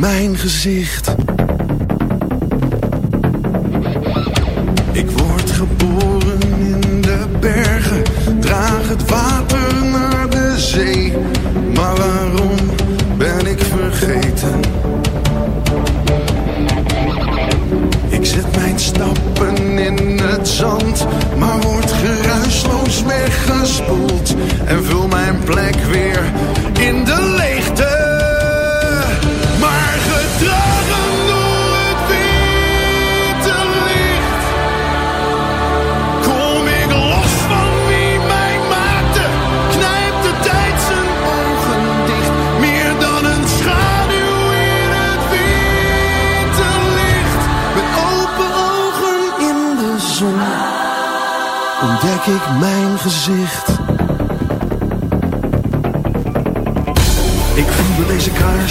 mijn gezicht. Ik word geboren in de bergen, draag het water naar de zee. Maar waarom ben ik vergeten? Ik zet mijn stappen in het zand, maar word geruisloos weggespoeld. En vul mijn plek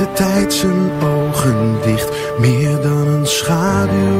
de tijd zijn ogen dicht. Meer dan een schaduw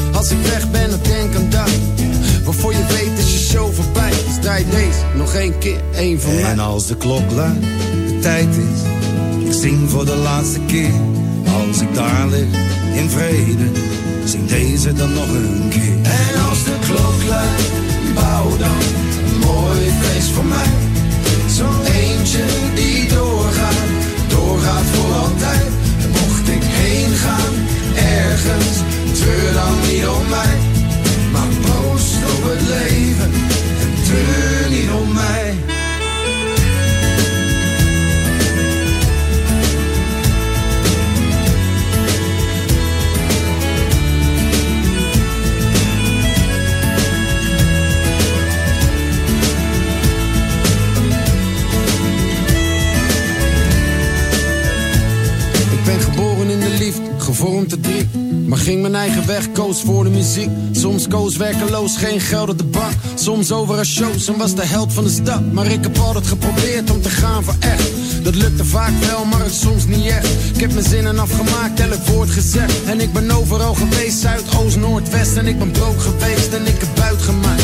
Als ik weg ben, dan denk aan dat. Waarvoor je weet is je show voorbij. Dus draai deze nog één keer, één voor mij. En als de klok luidt, de tijd is, ik zing voor de laatste keer. Als ik daar lig, in vrede, zing deze dan nog een keer. En als de klok luidt, bouw dan een mooi feest voor mij. Soms koos werkeloos, geen geld op de bank. Soms over een shows en was de held van de stad. Maar ik heb altijd geprobeerd om te gaan voor echt. Dat lukte vaak wel, maar het soms niet echt. Ik heb mijn zinnen afgemaakt, elk woord gezegd. En ik ben overal geweest, Zuid, Oost, Noord, West. En ik ben brood geweest en ik heb buit gemaakt.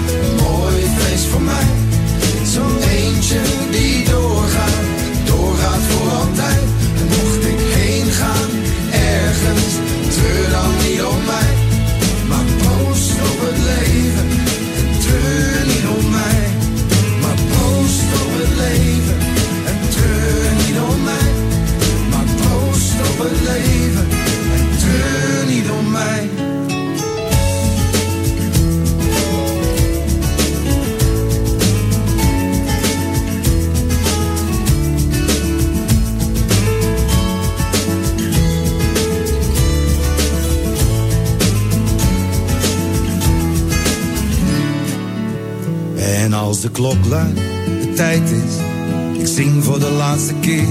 de klok luidt, de tijd is. Ik zing voor de laatste keer,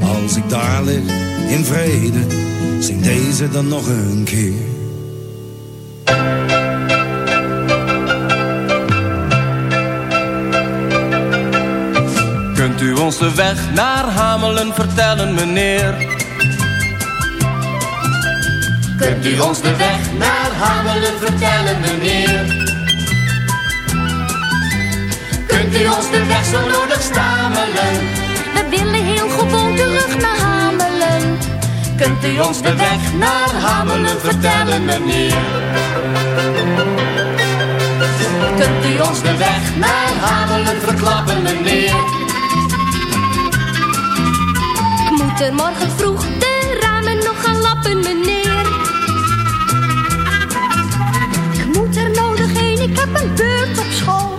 als ik daar lig in vrede. Zing deze dan nog een keer. Kunt u ons de weg naar Hamelen vertellen, meneer? Kunt u ons de weg naar Hamelen vertellen, meneer? Kunt u ons de weg zo nodig stamelen? We willen heel gewoon terug naar Hamelen. Kunt u ons de weg naar Hamelen vertellen, meneer? Kunt u ons de weg naar Hamelen verklappen, meneer? Ik moet er morgen vroeg de ramen nog gaan lappen, meneer. Ik moet er nodig heen, ik heb een beurt op school.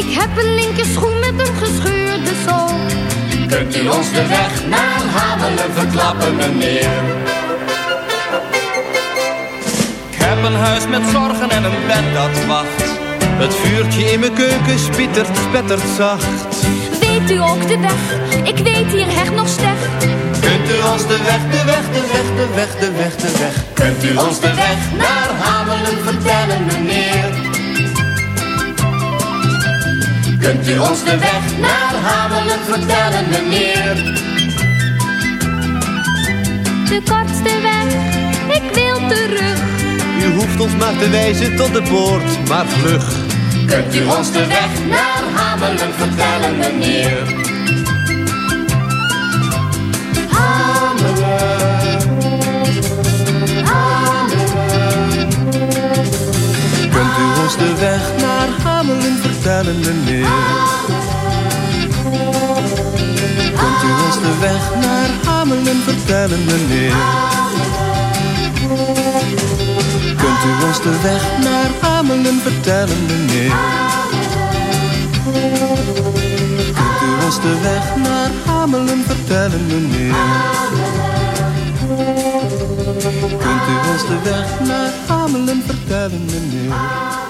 Ik heb een linker schoen met een gescheurde zool. Kunt u ons de weg naar Hamelen verklappen, meneer? Ik heb een huis met zorgen en een bed dat wacht. Het vuurtje in mijn keuken spittert, spettert zacht. Weet u ook de weg? Ik weet hier echt nog slecht. Kunt u ons de weg, de weg, de weg, de weg, de weg, de weg. Kunt u ons de weg naar Hamelen vertellen, meneer? Kunt u ons de weg naar Hamelen vertellen, meneer? De kortste weg, ik wil terug. U hoeft ons maar te wijzen tot de poort, maar vlug. Kunt u ons de weg naar Hamelen vertellen, meneer? Hamelen, Hamelen. Kunt u ons de weg naar Hamelen vertellen, meneer? Kunt u ons de weg naar Hamelen vertellen, meneer? Kunt u ons de weg naar Hamelen vertellen, meneer? Kunt u ons de weg naar Hamelen vertellen, meneer? Kunt u ons de weg naar Hamelen vertellen, meneer?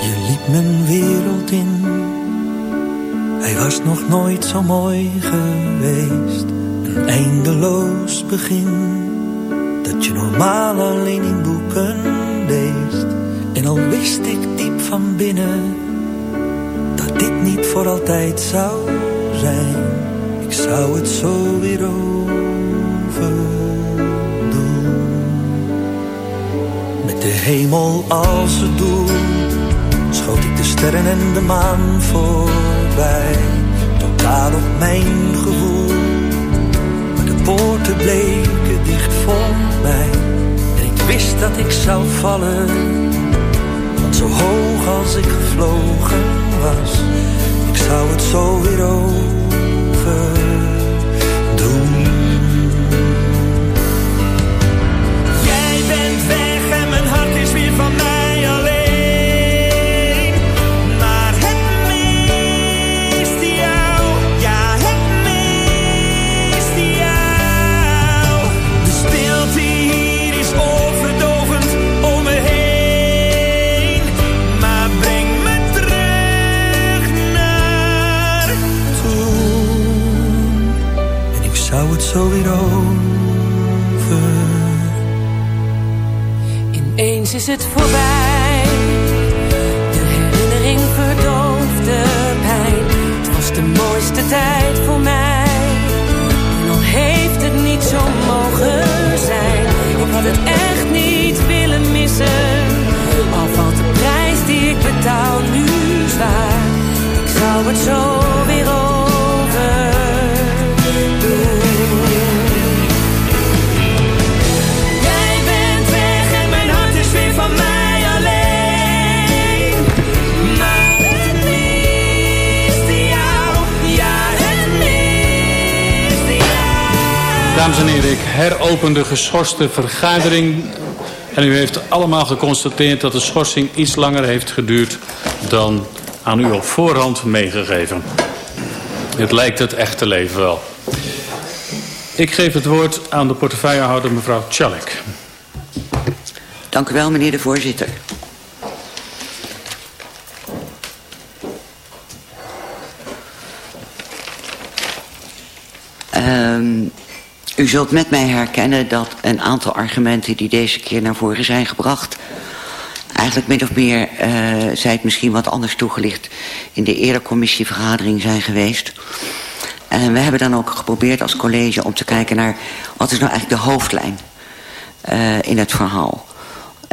Je liep mijn wereld in. Hij was nog nooit zo mooi geweest. Een eindeloos begin. Dat je normaal alleen in boeken leest. En al wist ik diep van binnen. Dat dit niet voor altijd zou zijn. Ik zou het zo weer over. de hemel als het doel sterren en de maan voorbij. Totaal op mijn gevoel. Maar de poorten bleken dicht voor mij. En ik wist dat ik zou vallen. Want zo hoog als ik gevlogen was, ik zou het zo weer over zo weer over. Ineens is het voorbij, de herinnering verdooft de pijn. Het was de mooiste tijd voor mij, en al heeft het niet zo mogen zijn. Ik had het echt niet willen missen, al valt de prijs die ik betaal nu zwaar. Ik zou het zo weer over. Dames en heren, ik heropen de geschorste vergadering. En u heeft allemaal geconstateerd dat de schorsing iets langer heeft geduurd... dan aan u op voorhand meegegeven. Het lijkt het echte leven wel. Ik geef het woord aan de portefeuillehouder mevrouw Tjallik. Dank u wel, meneer de voorzitter. U zult met mij herkennen dat een aantal argumenten die deze keer naar voren zijn gebracht... eigenlijk min of meer, uh, zij het misschien wat anders toegelicht... in de eerder commissievergadering zijn geweest. En we hebben dan ook geprobeerd als college om te kijken naar... wat is nou eigenlijk de hoofdlijn uh, in het verhaal.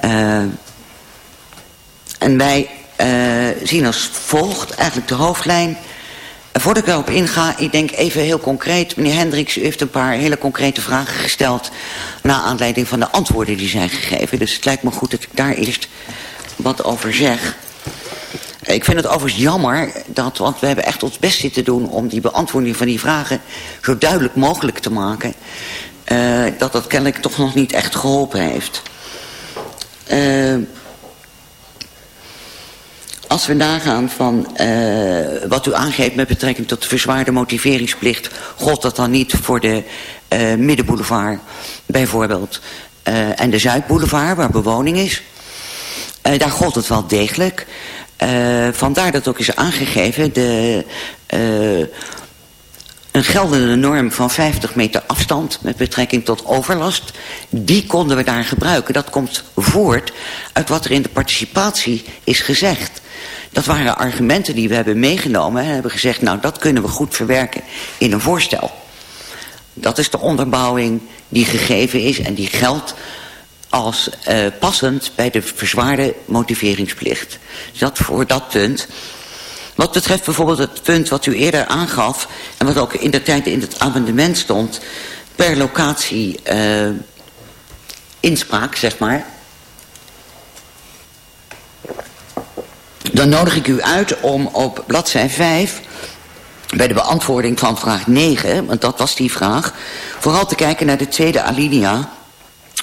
Uh, en wij zien als volgt eigenlijk de hoofdlijn Voordat ik daarop inga, ik denk even heel concreet... meneer Hendricks, u heeft een paar hele concrete vragen gesteld... na aanleiding van de antwoorden die zijn gegeven. Dus het lijkt me goed dat ik daar eerst wat over zeg. Ik vind het overigens jammer, dat, want we hebben echt ons best zitten doen... om die beantwoording van die vragen zo duidelijk mogelijk te maken... Uh, dat dat kennelijk toch nog niet echt geholpen heeft. Uh, als we nagaan van uh, wat u aangeeft met betrekking tot de verzwaarde motiveringsplicht... gold dat dan niet voor de uh, Middenboulevard bijvoorbeeld... Uh, en de Zuidboulevard, waar bewoning is. daar gold het wel degelijk. vandaar dat ook is aangegeven... De, een geldende norm van 50 meter afstand met betrekking tot overlast... die konden we daar gebruiken. Dat komt voort uit wat er in de participatie is gezegd. Dat waren argumenten die we hebben meegenomen en hebben gezegd... nou, dat kunnen we goed verwerken in een voorstel. Dat is de onderbouwing die gegeven is en die geldt als uh, passend bij de verzwaarde motiveringsplicht. Dat voor dat punt. Wat betreft bijvoorbeeld het punt wat u eerder aangaf... en wat ook in de tijd in het amendement stond... per locatie uh, inspraak, zeg maar... Dan nodig ik u uit om op bladzij 5 bij de beantwoording van vraag 9, want dat was die vraag, vooral te kijken naar de tweede alinea,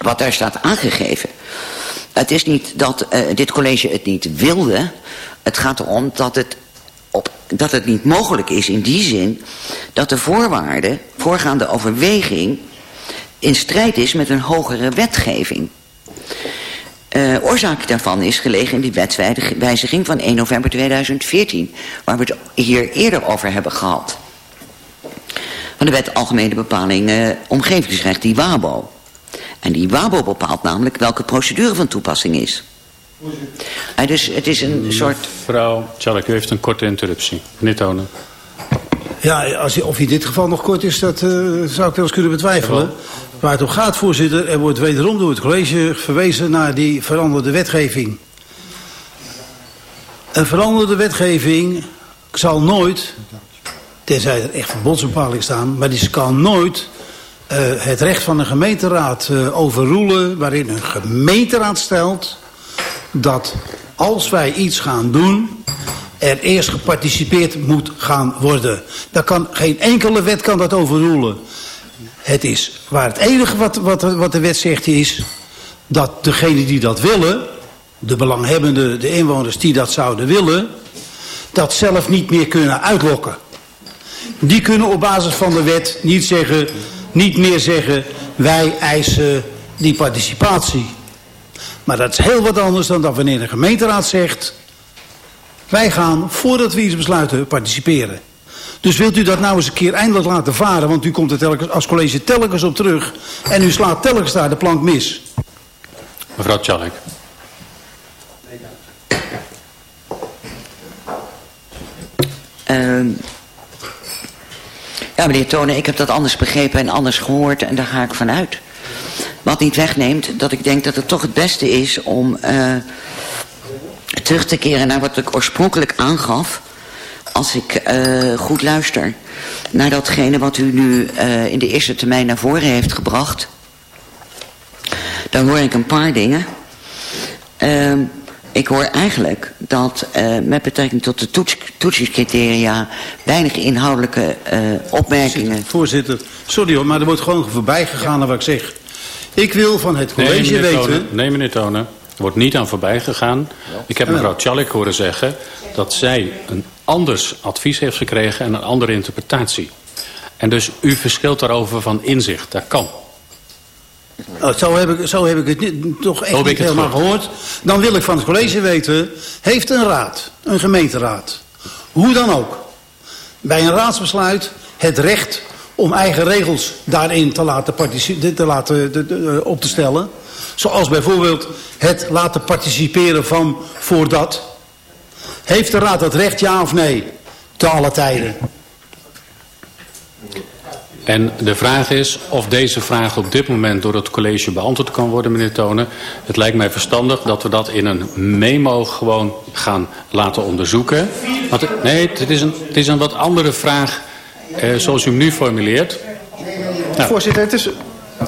wat daar staat aangegeven. Het is niet dat uh, dit college het niet wilde, het gaat erom dat het, op, dat het niet mogelijk is in die zin dat de voorwaarde, voorgaande overweging, in strijd is met een hogere wetgeving. Uh, oorzaak daarvan is gelegen in die wetswijziging van 1 november 2014... waar we het hier eerder over hebben gehad. Van de wet Algemene Bepaling uh, Omgevingsrecht, die WABO. En die WABO bepaalt namelijk welke procedure van toepassing is. Uh, dus het is een soort... Mevrouw Tjallik, u heeft een korte interruptie. Meneer Tonen. Ja, als, of in dit geval nog kort is, dat uh, zou ik wel eens kunnen betwijfelen. Waar het om gaat, voorzitter, er wordt wederom door het college verwezen naar die veranderde wetgeving. Een veranderde wetgeving zal nooit, tenzij er echt verbodsbepalingen staan, maar die kan nooit uh, het recht van een gemeenteraad uh, overroelen, waarin een gemeenteraad stelt dat als wij iets gaan doen, er eerst geparticipeerd moet gaan worden. Dat kan, geen enkele wet kan dat overroelen. Het is waar het enige wat, wat, wat de wet zegt is dat degenen die dat willen, de belanghebbenden, de inwoners die dat zouden willen, dat zelf niet meer kunnen uitlokken. Die kunnen op basis van de wet niet, zeggen, niet meer zeggen, wij eisen die participatie. Maar dat is heel wat anders dan dat wanneer de gemeenteraad zegt, wij gaan voordat we iets besluiten participeren. Dus wilt u dat nou eens een keer eindelijk laten varen... want u komt er telkens, als college telkens op terug... en u slaat telkens daar de plank mis. Mevrouw Tjallik. Uh, ja, meneer Tonen, ik heb dat anders begrepen en anders gehoord... en daar ga ik vanuit. Wat niet wegneemt dat ik denk dat het toch het beste is om... Uh, terug te keren naar wat ik oorspronkelijk aangaf als ik uh, goed luister naar datgene wat u nu uh, in de eerste termijn naar voren heeft gebracht, dan hoor ik een paar dingen. Uh, ik hoor eigenlijk dat met betrekking tot de toets, toetsingscriteria weinig inhoudelijke opmerkingen... Voorzitter, sorry hoor, maar er wordt gewoon voorbij gegaan naar wat ik zeg. Ik wil van het college nee, weten... Tonen, nee, meneer Tonen. Er wordt niet aan voorbij gegaan. Ik heb mevrouw Tjallik horen zeggen dat zij een anders advies heeft gekregen en een andere interpretatie. En dus u verschilt daarover van inzicht. Dat kan. Oh, zo, heb ik, zo heb ik het niet, toch echt niet helemaal gehoord. Dan wil ik van het college weten... heeft een raad, een gemeenteraad... hoe dan ook... bij een raadsbesluit het recht om eigen regels daarin te laten, te laten de, op te stellen. Zoals bijvoorbeeld het laten participeren van voor dat. Heeft de raad dat recht, ja of nee? Te alle tijden. En de vraag is of deze vraag op dit moment door het college beantwoord kan worden, meneer Tonen. Het lijkt mij verstandig dat we dat in een memo gewoon gaan laten onderzoeken. Want, nee, het is, een, het is een wat andere vraag eh, zoals u hem nu formuleert. Nou. Voorzitter, het is,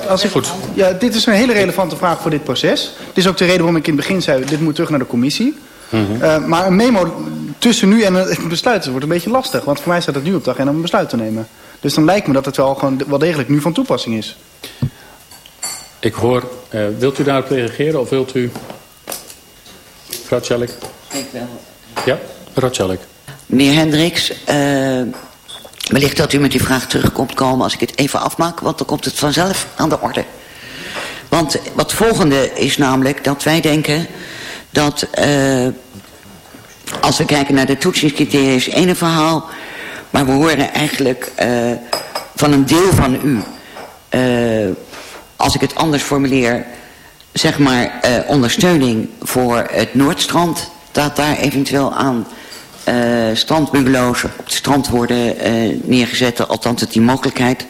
als ik, Goed. Ja, dit is een hele relevante vraag voor dit proces. Dit is ook de reden waarom ik in het begin zei, dit moet terug naar de commissie. Mm -hmm. uh, maar een memo tussen nu en het besluit wordt een beetje lastig. Want voor mij staat het nu op dag en om een besluit te nemen. Dus dan lijkt me dat het wel, gewoon, wel degelijk nu van toepassing is. Ik hoor, uh, wilt u daarop reageren of wilt u... Mevrouw Tjallik? Ik wel. Ja, mevrouw Tjallik. Meneer Hendricks, uh, wellicht dat u met die vraag terugkomt komen als ik het even afmaak, want dan komt het vanzelf aan de orde. Want wat volgende is namelijk dat wij denken dat uh, als we kijken naar de toetsingscriteria is ene verhaal, maar we horen eigenlijk uh, van een deel van u, uh, als ik het anders formuleer, zeg maar ondersteuning voor het Noordstrand, dat daar eventueel aan uh, op het strand worden uh, neergezet, althans dat die mogelijkheid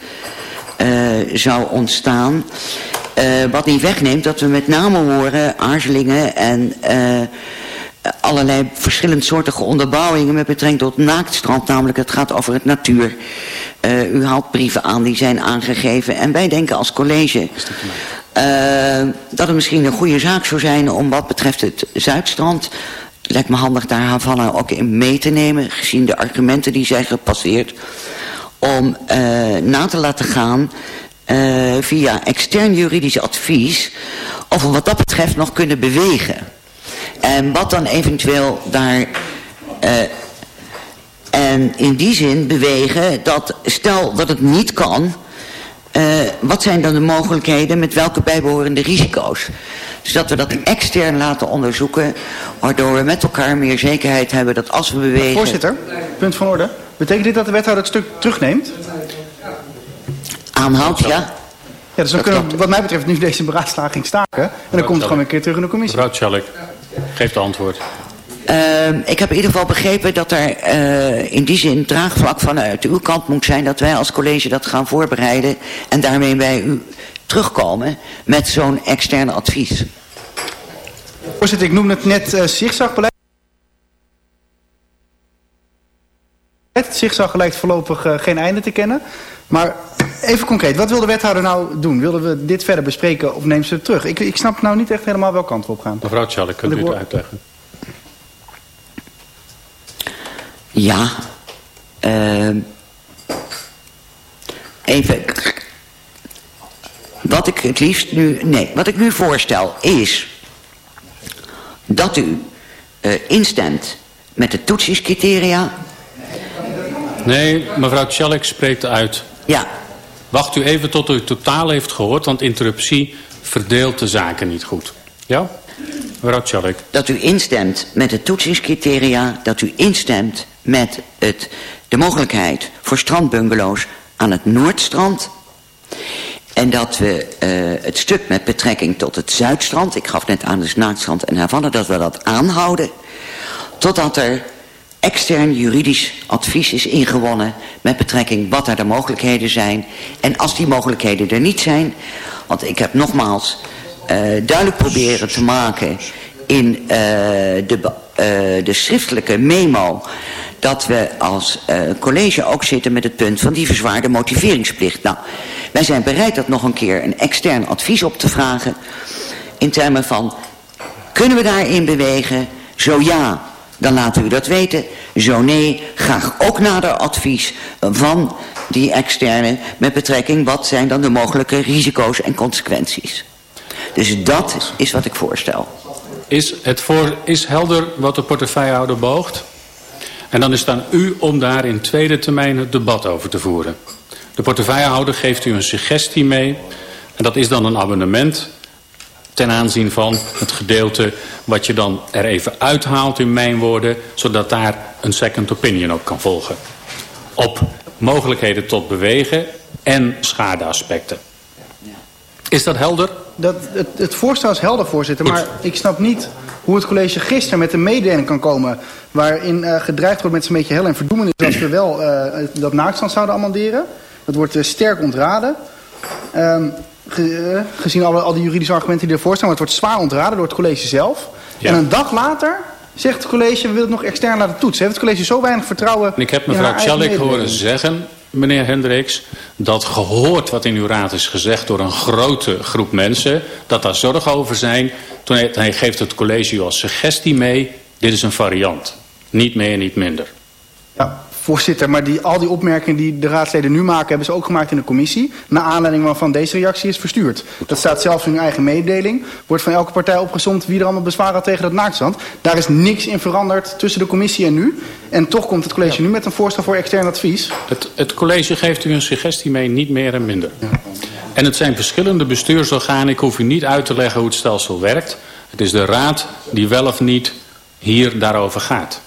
uh, zou ontstaan. Wat niet wegneemt dat we met name horen aarzelingen en allerlei verschillend soortige onderbouwingen met betrekking tot naaktstrand. Namelijk het gaat over het natuur. U haalt brieven aan die zijn aangegeven. En wij denken als college dat het misschien een goede zaak zou zijn om wat betreft het Zuidstrand... lijkt me handig daar Havana ook in mee te nemen, gezien de argumenten die zijn gepasseerd... om uh, na te laten gaan uh, via extern juridisch advies... of we wat dat betreft nog kunnen bewegen... En wat dan eventueel daar... Uh, en in die zin bewegen dat stel dat het niet kan... Uh, wat zijn dan de mogelijkheden met welke bijbehorende risico's? Zodat we dat extern laten onderzoeken... waardoor we met elkaar meer zekerheid hebben dat als we bewegen... Voorzitter, punt van orde. Betekent dit dat de wethouder het stuk terugneemt? Aanhoudt, ja. Ja, dus dan kunnen we wat mij betreft nu deze beraadslaging staken. En dan komt het gewoon een keer terug in de commissie. Mevrouw Tjallik. Geef de antwoord. Uh, ik heb in ieder geval begrepen dat er uh, in die zin draagvlak vanuit uw kant moet zijn... dat wij als college dat gaan voorbereiden... en daarmee bij u terugkomen met zo'n externe advies. Voorzitter, ik noemde het net uh, zigzagbeleid. Het zigzag lijkt voorlopig uh, geen einde te kennen. Maar even concreet, wat wil de wethouder nou doen? Wilden we dit verder bespreken of neemt ze het terug? Ik, ik snap nou niet echt helemaal welke kant we op gaan. Mevrouw Tjallik, kunt u het uitleggen? Ja. Uh, even. Wat ik het liefst nu... Nee, wat ik nu voorstel is... dat u uh, instemt met de toetsingscriteria... Nee, mevrouw Tjallik spreekt uit. Ja. Wacht u even tot u totaal heeft gehoord, want interruptie verdeelt de zaken niet goed. Ja? Mevrouw Tjallik. Dat u instemt met de toetsingscriteria, dat u instemt met het, de mogelijkheid voor strandbungalows aan het Noordstrand. En dat we uh, het stuk met betrekking tot het Zuidstrand, ik gaf net aan de Naakstrand en Havana, dat we dat aanhouden. Totdat er extern juridisch advies is ingewonnen met betrekking wat er de mogelijkheden zijn. En als die mogelijkheden er niet zijn, want ik heb nogmaals uh, duidelijk proberen te maken in uh, de, de schriftelijke memo dat we als uh, college ook zitten met het punt van die verzwaarde motiveringsplicht. Nou, wij zijn bereid dat nog een keer een extern advies op te vragen in termen van kunnen we daarin bewegen? Zo ja, dan laten we dat weten. Zo nee, graag ook nader advies van die externe met betrekking wat zijn dan de mogelijke risico's en consequenties. Dus dat is wat ik voorstel. Is het voor, is helder wat de portefeuillehouder boogt? En dan is het aan u om daar in tweede termijn het debat over te voeren. De portefeuillehouder geeft u een suggestie mee. En dat is dan een abonnement ten aanzien van het gedeelte wat je dan er even uithaalt in mijn woorden, zodat daar een second opinion op kan volgen. Op mogelijkheden tot bewegen en schadeaspecten. Is dat helder? Dat, het, het voorstel is helder, voorzitter. Maar ik snap niet hoe het college gisteren met een mededeling kan komen... waarin uh, gedreigd wordt met zo'n beetje hel en verdoemenis... als we wel uh, dat naaktstand zouden amenderen. Dat wordt uh, sterk ontraden. Um, ge, gezien alle, al die juridische argumenten die ervoor staan... maar het wordt zwaar ontraden door het college zelf. Ja. En een dag later zegt het college... we willen het nog extern laten toetsen. Heeft het college zo weinig vertrouwen... Ik heb mevrouw Tjallik horen zeggen meneer Hendricks, dat gehoord wat in uw raad is gezegd door een grote groep mensen, dat daar zorgen over zijn. Toen hij, hij geeft het college als suggestie mee, dit is een variant. Niet meer, niet minder. Ja, voorzitter, maar die, al die opmerkingen die de raadsleden nu maken... hebben ze ook gemaakt in de commissie... naar aanleiding waarvan deze reactie is verstuurd. Dat staat zelfs in hun eigen mededeling. Wordt van elke partij opgezomd wie er allemaal bezwaar had tegen dat naaktstand. Daar is niks in veranderd tussen de commissie en nu. En toch komt het college ja. nu met een voorstel voor extern advies. Het, het, college geeft u een suggestie mee, niet meer en minder. Ja. En het zijn verschillende bestuursorganen. Ik hoef u niet uit te leggen hoe het stelsel werkt. Het is de raad die wel of niet hier daarover gaat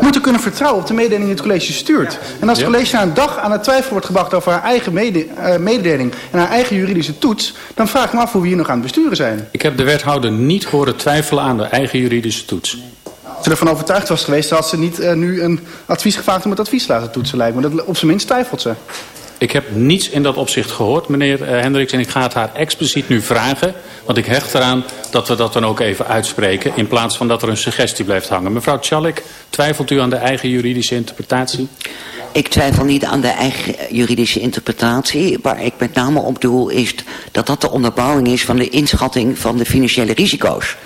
moeten kunnen vertrouwen op de mededeling die het college stuurt. En als het college na een dag aan het twijfel wordt gebracht over haar eigen mede, uh, mededeling en haar eigen juridische toets, dan vraag ik me af hoe we hier nog aan het besturen zijn. Ik heb de wethouder niet horen twijfelen aan de eigen juridische toets. Als ze ervan overtuigd was geweest, had ze niet uh, nu een advies gevraagd om het advies te laten toetsen, lijkt me. Dat, op zijn minst twijfelt ze. Ik heb niets in dat opzicht gehoord, meneer uh, Hendricks. En ik ga het haar expliciet nu vragen. Want ik hecht eraan dat we dat dan ook even uitspreken. In plaats van dat er een suggestie blijft hangen. Mevrouw Tjallik, twijfelt u aan de eigen juridische interpretatie? Ik twijfel niet aan de eigen juridische interpretatie. Waar ik met name op doel is dat dat de onderbouwing is van de inschatting van de financiële risico's.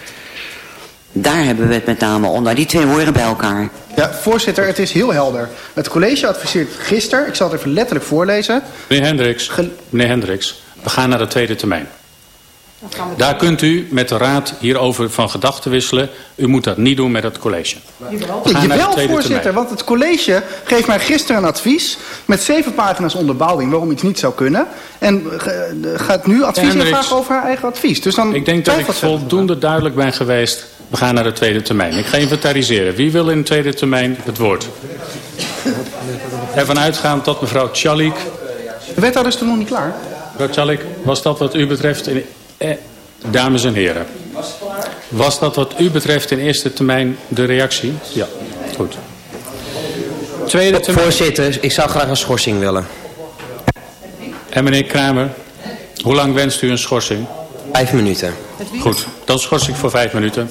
Daar hebben we het met name onder. Die twee horen bij elkaar. Ja, voorzitter, het is heel helder. Het college adviseert gisteren, ik zal het even letterlijk voorlezen. Meneer Hendricks, meneer Hendricks we gaan naar de tweede termijn. Daar kunt u met de raad hierover van gedachten wisselen. U moet dat niet doen met het college. Jawel, voorzitter, termijn. want het college geeft mij gisteren een advies... met zeven pagina's onderbouwing waarom iets niet zou kunnen. En gaat nu advies vragen over haar eigen advies. Dus dan ik denk dat ik voldoende duidelijk ben geweest we gaan naar de tweede termijn. Ik ga inventariseren. Wie wil in de tweede termijn het woord? Ervan uitgaan tot mevrouw Tjalik. De wethouder is er nog niet klaar. Mevrouw Tjalik, was dat wat u betreft... In, eh, dames en heren. Was dat wat u betreft in eerste termijn de reactie? Ja, goed. Tweede termijn. Voorzitter, ik zou graag een schorsing willen. En meneer Kramer, hoe lang wenst u een schorsing? Vijf minuten. Goed, dan schors ik voor vijf minuten.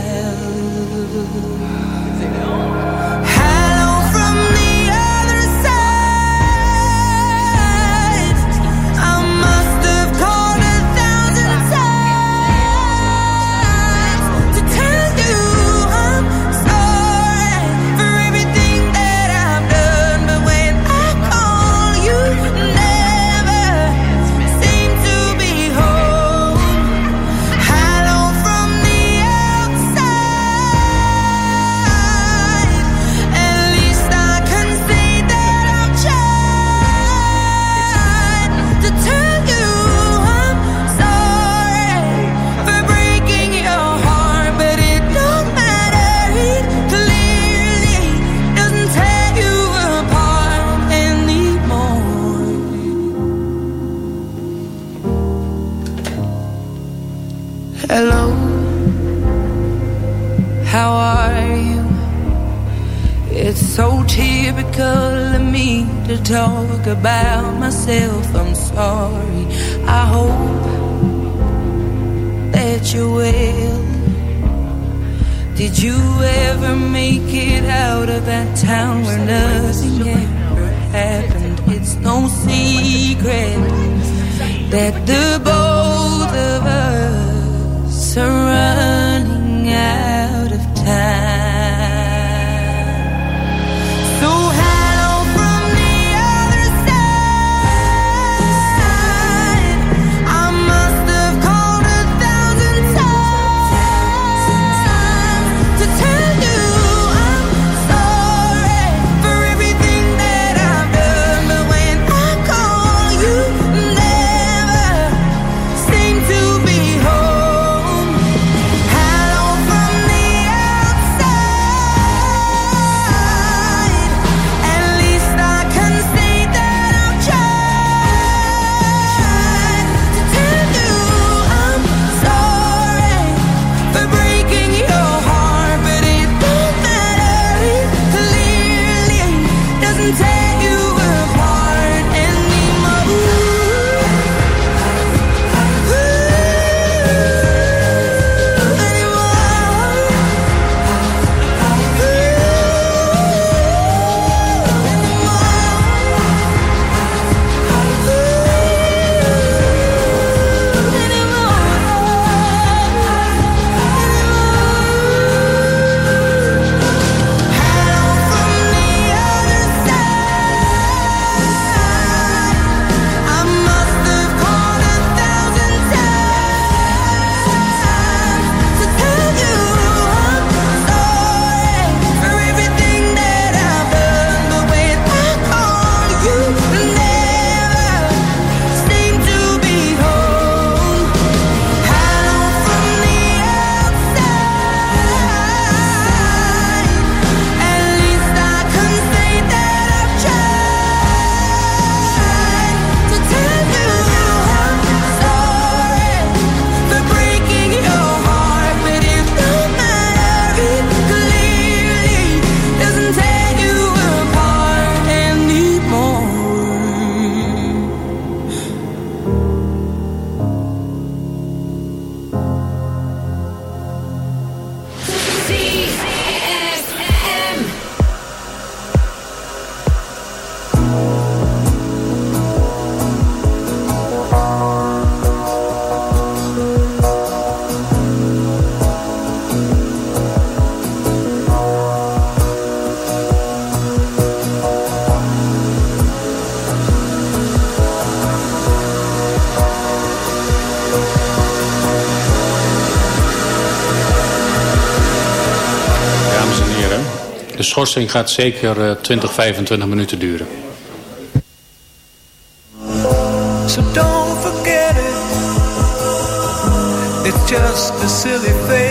schorsing gaat zeker eh, 20, 25 minuten duren. So don't forget it. It's just a silly.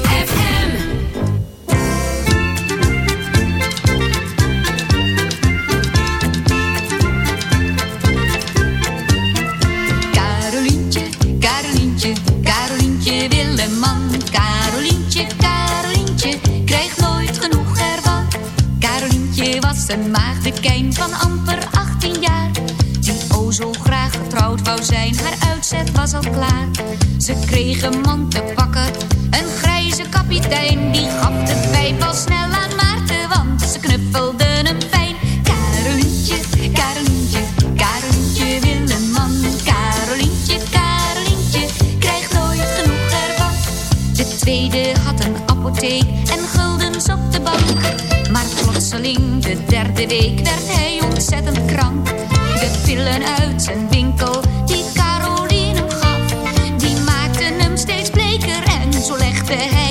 zo graag getrouwd wou zijn. Haar uitzet was al klaar. Ze kreeg een man te pakken, een grijze kapitein. Die gaf de pijp al snel aan Maarten, want ze knuffelde hem fijn. Karelintje, Karelintje, Karelintje wil een man. Karolientje, Karelintje, krijgt nooit genoeg ervan. De tweede had een apotheek en guldens op de bank. Maar plotseling, de derde week, werd hij ontzettend krank de pillen uit zijn winkel die Caroline hem gaf. Die maakten hem steeds bleker en zo legde hij